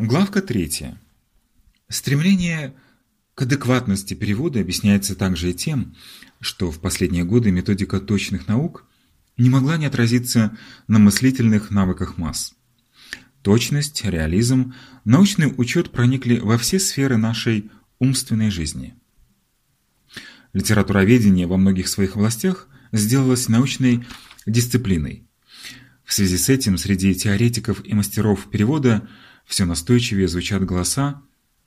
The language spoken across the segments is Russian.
Главка третья. Стремление к адекватности перевода объясняется также и тем, что в последние годы методика точных наук не могла не отразиться на мыслительных навыках масс. Точность, реализм, научный учет проникли во все сферы нашей умственной жизни. Литературоведение во многих своих областях сделалось научной дисциплиной. В связи с этим среди теоретиков и мастеров перевода все настойчивее звучат голоса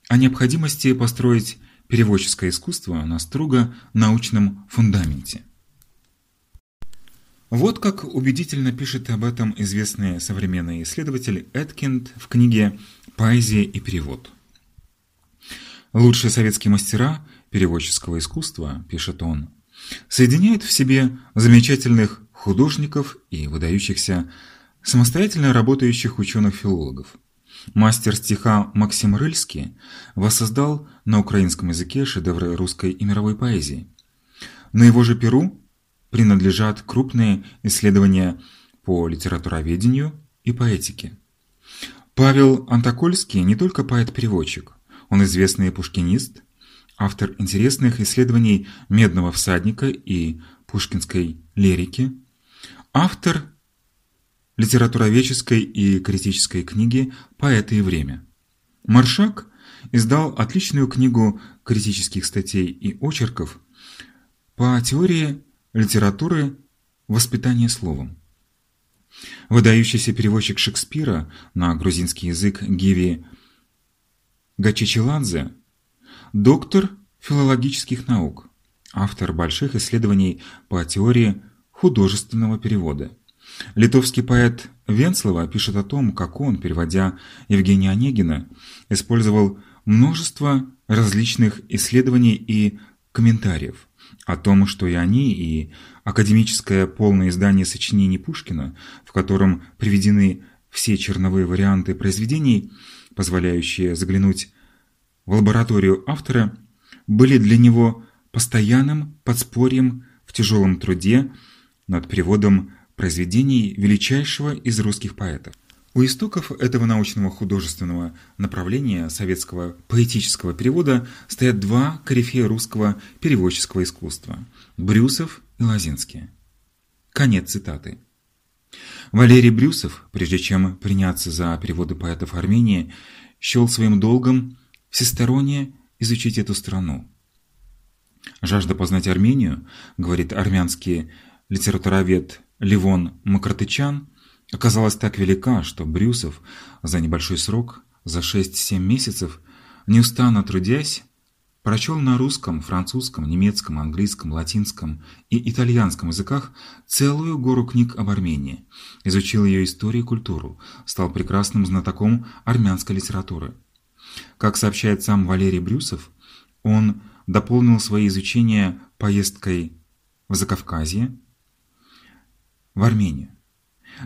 о необходимости построить переводческое искусство на строго научном фундаменте. Вот как убедительно пишет об этом известный современный исследователь Эткинд в книге «Поэзия и перевод». Лучшие советские мастера переводческого искусства, пишет он, соединяют в себе замечательных художников и выдающихся самостоятельно работающих ученых-филологов. Мастер стиха Максим Рыльский воссоздал на украинском языке шедевры русской и мировой поэзии. На его же перу принадлежат крупные исследования по литературоведению и поэтике. Павел Антокольский не только поэт-переводчик, он известный пушкинист, автор интересных исследований «Медного всадника» и пушкинской лирики, автор литературоведческой и критической книги «Поэты и время». Маршак издал отличную книгу критических статей и очерков по теории литературы воспитания словом. Выдающийся переводчик Шекспира на грузинский язык Гиви Гачичеладзе, доктор филологических наук, автор больших исследований по теории художественного перевода. Литовский поэт Венцлова пишет о том, как он, переводя Евгения Онегина, использовал множество различных исследований и комментариев о том, что и они, и академическое полное издание сочинений Пушкина, в котором приведены все черновые варианты произведений, позволяющие заглянуть в лабораторию автора, были для него постоянным подспорьем в тяжелом труде над переводом произведений величайшего из русских поэтов. У истоков этого научного художественного направления советского поэтического перевода стоят два корифея русского переводческого искусства – Брюсов и Лозинский. Конец цитаты. Валерий Брюсов, прежде чем приняться за переводы поэтов Армении, счел своим долгом всесторонне изучить эту страну. Жажда познать Армению, говорит армянский литературовед Ливон Макартычан, оказалась так велика, что Брюсов за небольшой срок, за 6-7 месяцев, неустанно трудясь, прочел на русском, французском, немецком, английском, латинском и итальянском языках целую гору книг об Армении, изучил ее историю и культуру, стал прекрасным знатоком армянской литературы. Как сообщает сам Валерий Брюсов, он дополнил свои изучения поездкой в Закавказье, в Армению.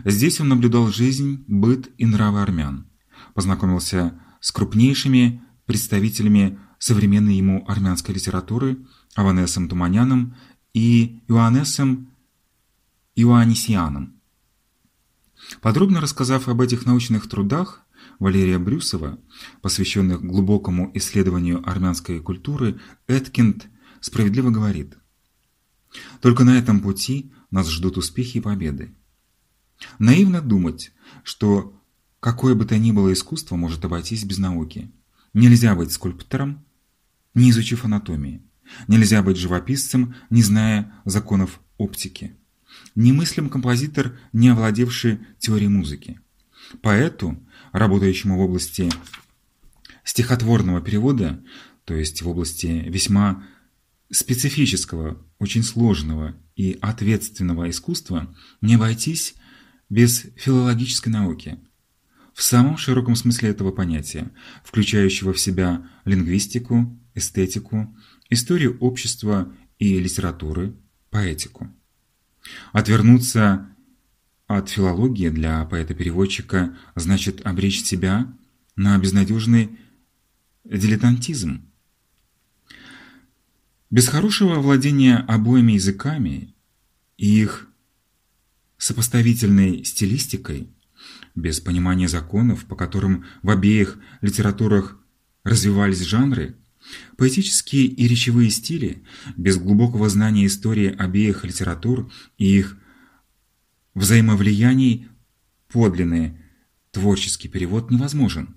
Здесь он наблюдал жизнь, быт и нравы армян, познакомился с крупнейшими представителями современной ему армянской литературы Аванесом Туманяном и Иоаннесом Иоаннисианом. Подробно рассказав об этих научных трудах Валерия Брюсова, посвященных глубокому исследованию армянской культуры, Эткинд справедливо говорит: Только на этом пути нас ждут успехи и победы. Наивно думать, что какое бы то ни было искусство может обойтись без науки. Нельзя быть скульптором, не изучив анатомии. Нельзя быть живописцем, не зная законов оптики. Немыслим композитор, не овладевший теорией музыки. Поэту, работающему в области стихотворного перевода, то есть в области весьма специфического, очень сложного и ответственного искусства, не обойтись без филологической науки. В самом широком смысле этого понятия, включающего в себя лингвистику, эстетику, историю общества и литературы, поэтику. Отвернуться от филологии для поэта-переводчика значит обречь себя на безнадежный дилетантизм. Без хорошего владения обоими языками и их сопоставительной стилистикой без понимания законов, по которым в обеих литературах развивались жанры, поэтические и речевые стили, без глубокого знания истории обеих литератур и их взаимовлияний, подлинный творческий перевод невозможен.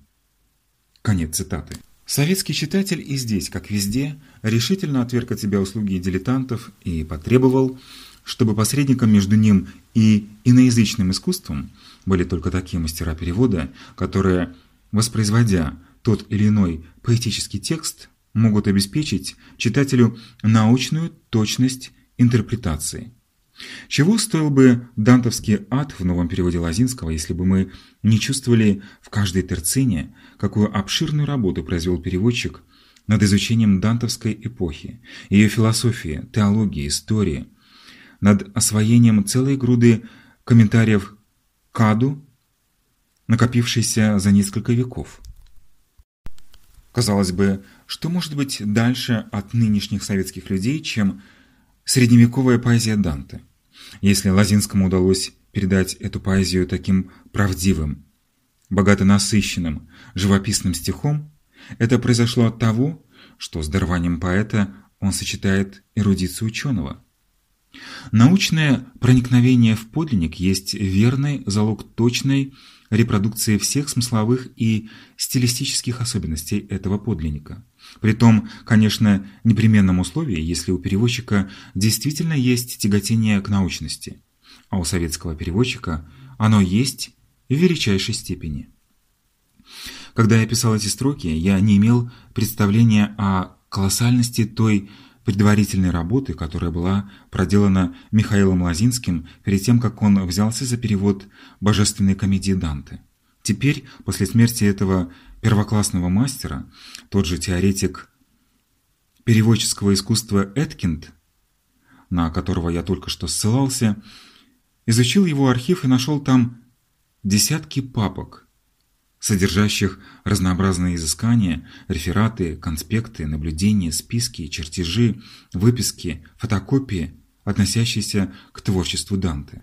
Конец цитаты. Советский читатель и здесь, как везде, решительно отверг от себя услуги дилетантов и потребовал, чтобы посредником между ним и иноязычным искусством были только такие мастера перевода, которые, воспроизводя тот или иной поэтический текст, могут обеспечить читателю научную точность интерпретации. Чего стоил бы дантовский ад в новом переводе Лазинского, если бы мы не чувствовали в каждой терцине, какую обширную работу произвел переводчик над изучением дантовской эпохи, ее философии, теологии, истории, над освоением целой груды комментариев к аду, накопившейся за несколько веков. Казалось бы, что может быть дальше от нынешних советских людей, чем средневековая поэзия Данте? Если Лазинскому удалось передать эту поэзию таким правдивым, богато насыщенным, живописным стихом, это произошло от того, что с дарованием поэта он сочетает эрудицию ученого. Научное проникновение в подлинник есть верный залог точной репродукции всех смысловых и стилистических особенностей этого подлинника. При том, конечно, непременном условии, если у переводчика действительно есть тяготение к научности, а у советского переводчика оно есть в величайшей степени. Когда я писал эти строки, я не имел представления о колоссальности той предварительной работы, которая была проделана Михаилом Лазинским перед тем, как он взялся за перевод божественной комедии Данте. Теперь, после смерти этого первоклассного мастера, тот же теоретик переводческого искусства Эткинд, на которого я только что ссылался, изучил его архив и нашел там десятки папок, содержащих разнообразные изыскания, рефераты, конспекты, наблюдения, списки, чертежи, выписки, фотокопии, относящиеся к творчеству Данте.